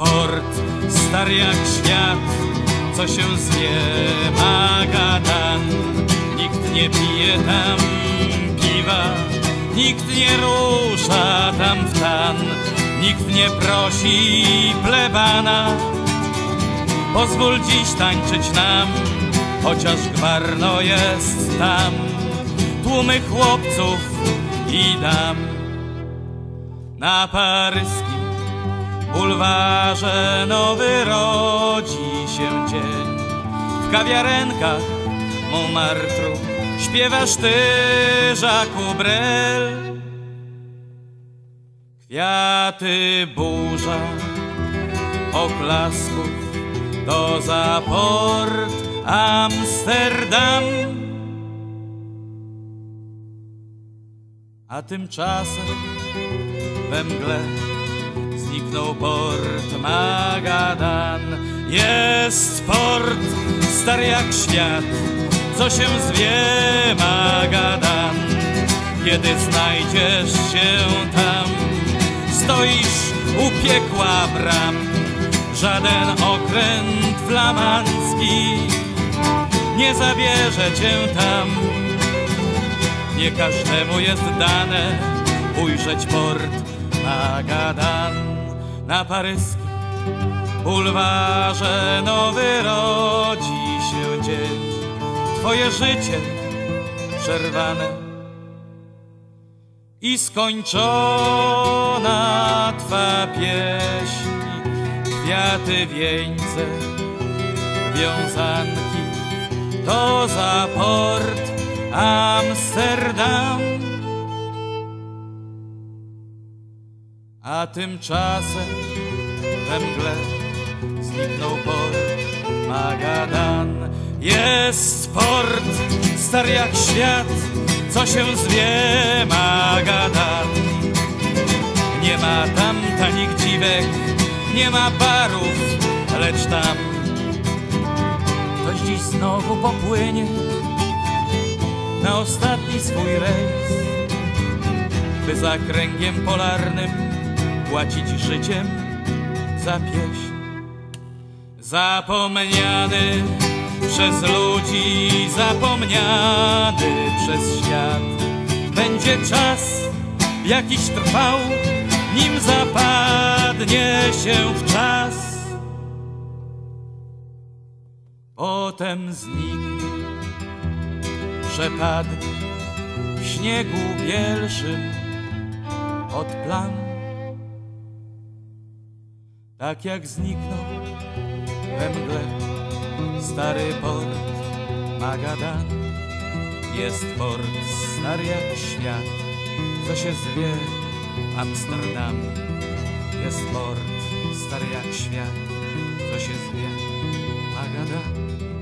port stary jak świat, co się zwie Magadan. Nikt nie pije tam piwa, nikt nie rusza tam w tan, nikt nie prosi plebana. Pozwól dziś tańczyć nam, chociaż gwarno jest tam, tłumy chłopców i dam. Na paryskim bulwarze nowy rodzi się dzień. W kawiarenkach Montmartru śpiewasz ty, Jacques Brel. Kwiaty burza oklasków to za port Amsterdam. A tymczasem we mgle zniknął port Magadan. Jest port stary jak świat, co się zwie Magadan. Kiedy znajdziesz się tam, stoisz u piekła bram. Żaden okręt flamandzki nie zabierze cię tam. Nie każdemu jest dane ujrzeć port Magadan na paryskim bulwarze nowy rodzi się dzień. Twoje życie przerwane i skończona Twa pieśń, kwiaty, wieńce, wiązanki, to za port Amsterdam. A tymczasem we mgle zniknął port Magadan. Jest port stary jak świat, co się zwie Magadan. Nie ma tam tanich dziwek, nie ma barów, lecz tam ktoś dziś znowu popłynie na ostatni swój rejs, by za kręgiem polarnym płacić życiem za pieśń. Zapomniany przez ludzi, zapomniany przez świat, będzie czas jakiś trwał, nim zapadnie się w czas. Potem zniknie, przepadnie w śniegu bielszym od plam. Tak jak zniknął we mgle stary port Magadan. Jest port stary jak świat, co się zwie Amsterdam. Jest port stary jak świat, co się zwie Magadan.